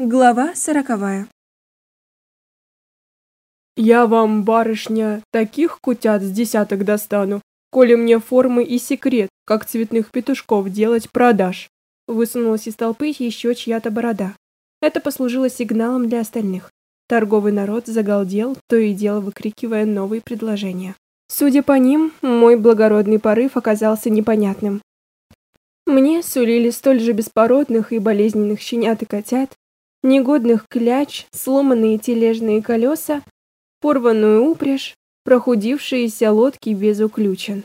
Глава сороковая. Я вам, барышня, таких кутят с десяток достану, коли мне формы и секрет, как цветных петушков делать продаж. Высунулась из толпы еще чья-то борода. Это послужило сигналом для остальных. Торговый народ загалдел, то и дело выкрикивая новые предложения. Судя по ним, мой благородный порыв оказался непонятным. Мне сулили столь же беспородных и болезненных щенят и котят, негодных кляч, сломанные тележные колеса, порванную упряжь, прохудившиеся лодки без уключен,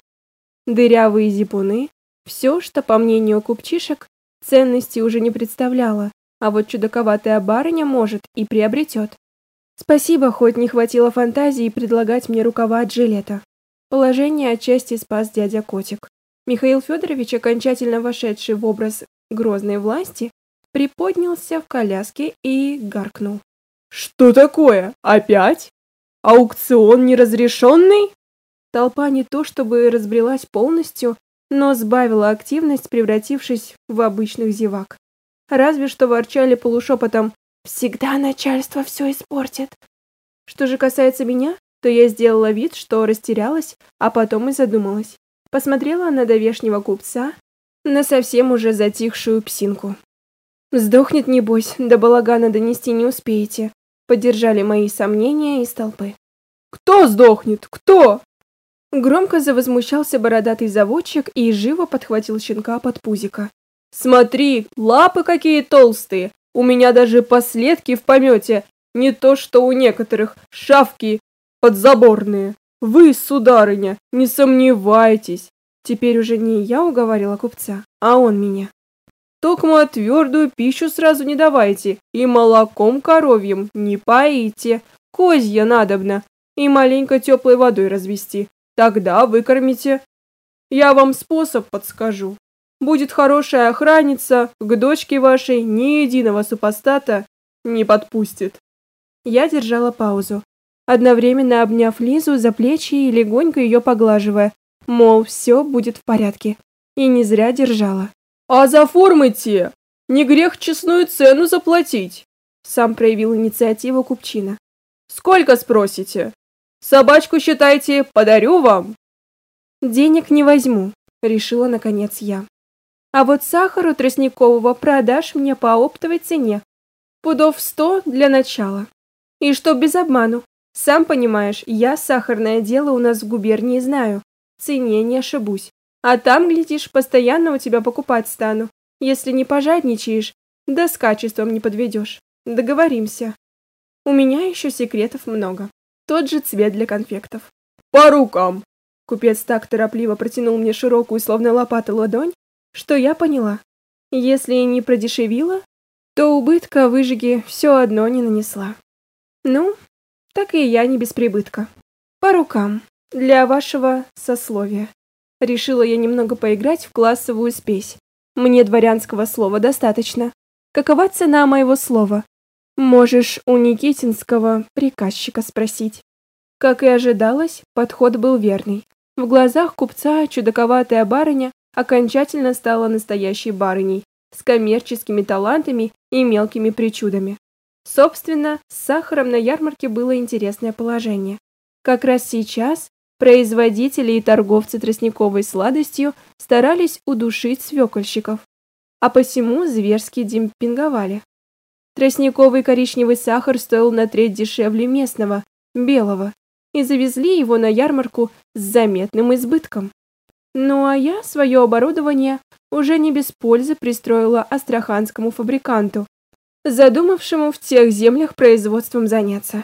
дырявые зипуны, все, что, по мнению купчишек, ценности уже не представляло, а вот чудаковатая барыня может и приобретет. Спасибо, хоть не хватило фантазии предлагать мне рукава от жилета. Положение отчасти спас дядя Котик. Михаил Федорович, окончательно вошедший в образ грозной власти, приподнялся в коляске и гаркнул. «Что такое? Опять? Аукцион неразрешенный?» Толпа не то чтобы разбрелась полностью, но сбавила активность, превратившись в обычных зевак. Разве что ворчали полушепотом «Всегда начальство все испортит». Что же касается меня, то я сделала вид, что растерялась, а потом и задумалась. Посмотрела на довешнего купца, на совсем уже затихшую псинку. Сдохнет небось, до балагана донести не успеете. Поддержали мои сомнения из толпы. Кто сдохнет? Кто? Громко завозмущался бородатый заводчик и живо подхватил щенка под пузико. Смотри, лапы какие толстые. У меня даже последки в помете, не то что у некоторых шавки подзаборные. Вы, сударыня, не сомневайтесь. Теперь уже не я уговорила купца, а он меня. Токмо твердую пищу сразу не давайте, и молоком коровьим не поите. Козья надобно, и маленько теплой водой развести. Тогда выкормите. Я вам способ подскажу. Будет хорошая охранница, к дочке вашей ни единого супостата не подпустит. Я держала паузу, одновременно обняв Лизу за плечи и легонько ее поглаживая, мол, все будет в порядке. И не зря держала. А за формы те не грех честную цену заплатить. Сам проявил инициативу купчина. Сколько спросите? Собачку считайте, подарю вам. Денег не возьму, решила наконец я. А вот сахару тростникового продашь мне по оптовой цене. Пудов сто для начала. И что без обману. Сам понимаешь, я сахарное дело у нас в губернии знаю. Цене не ошибусь. А там, глядишь, постоянно у тебя покупать стану. Если не пожадничаешь, да с качеством не подведешь. Договоримся. У меня еще секретов много. Тот же цвет для конфектов. По рукам. Купец так торопливо протянул мне широкую, словно лопата, ладонь, что я поняла. Если и не продешевила, то убытка выжиги все одно не нанесла. Ну, так и я не без прибытка. По рукам. Для вашего сословия. Решила я немного поиграть в классовую спесь. Мне дворянского слова достаточно. Какова цена моего слова? Можешь у Никитинского приказчика спросить. Как и ожидалось, подход был верный. В глазах купца чудаковатая барыня окончательно стала настоящей барыней с коммерческими талантами и мелкими причудами. Собственно, с сахаром на ярмарке было интересное положение. Как раз сейчас Производители и торговцы тростниковой сладостью старались удушить свекольщиков, а посему зверски демпинговали. Тростниковый коричневый сахар стоил на треть дешевле местного, белого, и завезли его на ярмарку с заметным избытком. Ну а я свое оборудование уже не без пользы пристроила астраханскому фабриканту, задумавшему в тех землях производством заняться.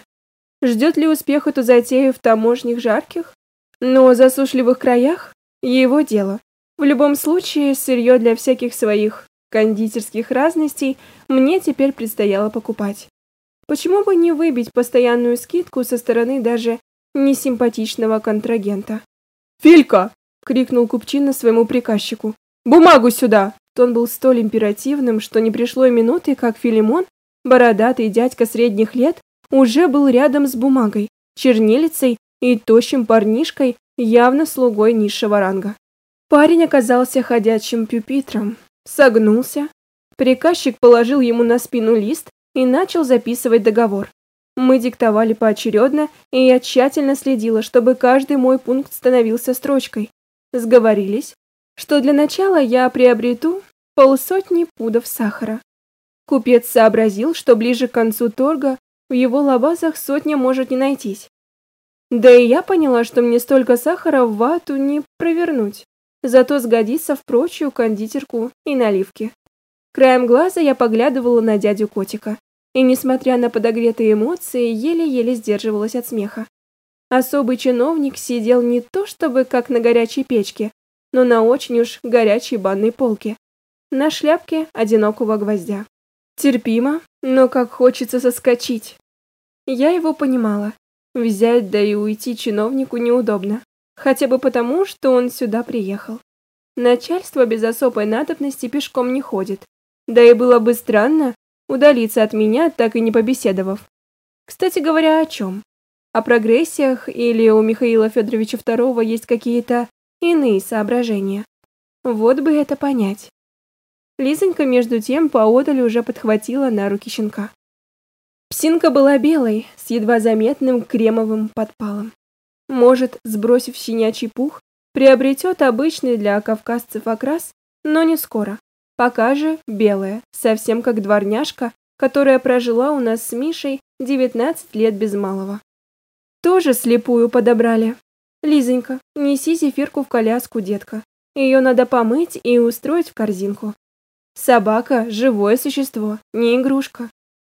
Ждет ли успех эту затею в таможних жарких? Но засушливых краях его дело. В любом случае, сырье для всяких своих кондитерских разностей мне теперь предстояло покупать. Почему бы не выбить постоянную скидку со стороны даже несимпатичного контрагента? "Филька!" крикнул купчина своему приказчику. "Бумагу сюда!" Тон был столь императивным, что не пришло и минуты, как Филимон, бородатый дядька средних лет, уже был рядом с бумагой, чернилицей и тощим парнишкой, явно слугой низшего ранга. Парень оказался ходячим пюпитром, согнулся. Приказчик положил ему на спину лист и начал записывать договор. Мы диктовали поочередно, и я тщательно следила, чтобы каждый мой пункт становился строчкой. Сговорились, что для начала я приобрету полсотни пудов сахара. Купец сообразил, что ближе к концу торга в его лабазах сотня может не найтись. Да и я поняла, что мне столько сахара в вату не провернуть. Зато сгодится в прочую кондитерку и наливки. Краем глаза я поглядывала на дядю котика и, несмотря на подогретые эмоции, еле-еле сдерживалась от смеха. Особый чиновник сидел не то чтобы как на горячей печке, но на очень уж горячей банной полке, на шляпке одинокого гвоздя. Терпимо, но как хочется соскочить. Я его понимала. Взять да и уйти чиновнику неудобно, хотя бы потому, что он сюда приехал. Начальство без особой надобности пешком не ходит. Да и было бы странно, удалиться от меня, так и не побеседовав. Кстати говоря, о чем? О прогрессиях или у Михаила Федоровича II есть какие-то иные соображения? Вот бы это понять. Лизонька между тем поодаль уже подхватила на руки щенка. Псинка была белой, с едва заметным кремовым подпалом. Может, сбросив щенячий пух, приобретет обычный для кавказцев окрас, но не скоро. Пока же белая, совсем как дворняжка, которая прожила у нас с Мишей 19 лет без малого. Тоже слепую подобрали. Лизонька, неси зефирку в коляску, детка. Ее надо помыть и устроить в корзинку. Собака – живое существо, не игрушка.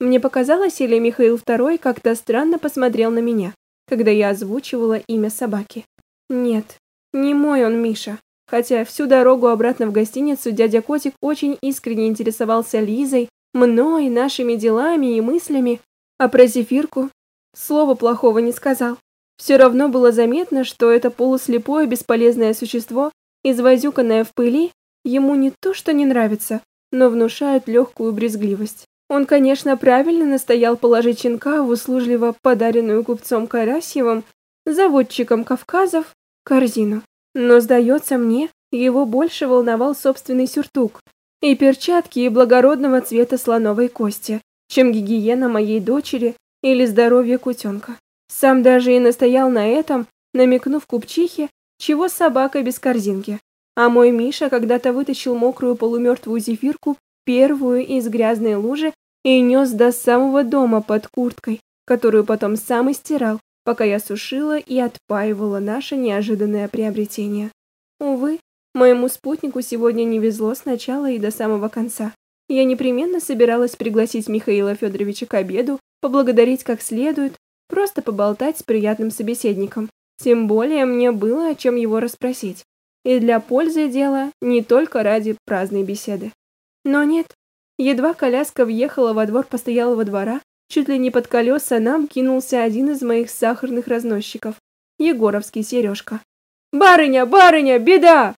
Мне показалось, или Михаил II как-то странно посмотрел на меня, когда я озвучивала имя собаки. Нет, не мой он Миша. Хотя всю дорогу обратно в гостиницу дядя Котик очень искренне интересовался Лизой, мной, нашими делами и мыслями, а про Зефирку слова плохого не сказал. Все равно было заметно, что это полуслепое бесполезное существо, извозюканное в пыли, ему не то что не нравится, но внушает легкую брезгливость. Он, конечно, правильно настоял положить щенка в услужливо подаренную купцом Карасьевым, заводчиком Кавказов, корзину. Но, сдается мне, его больше волновал собственный сюртук и перчатки и благородного цвета слоновой кости, чем гигиена моей дочери или здоровье кутенка. Сам даже и настоял на этом, намекнув купчихе, чего собака без корзинки. А мой Миша когда-то вытащил мокрую полумертвую зефирку, первую из грязной лужи, и нес до самого дома под курткой, которую потом сам и стирал, пока я сушила и отпаивала наше неожиданное приобретение. Увы, моему спутнику сегодня не везло с начала и до самого конца. Я непременно собиралась пригласить Михаила Федоровича к обеду, поблагодарить как следует, просто поболтать с приятным собеседником. Тем более мне было о чем его расспросить. И для пользы дела, не только ради праздной беседы. Но нет. Едва коляска въехала во двор постоялого двора, Чуть ли не под колеса нам кинулся один из моих сахарных разносчиков, Егоровский Сережка. «Барыня, барыня, беда!»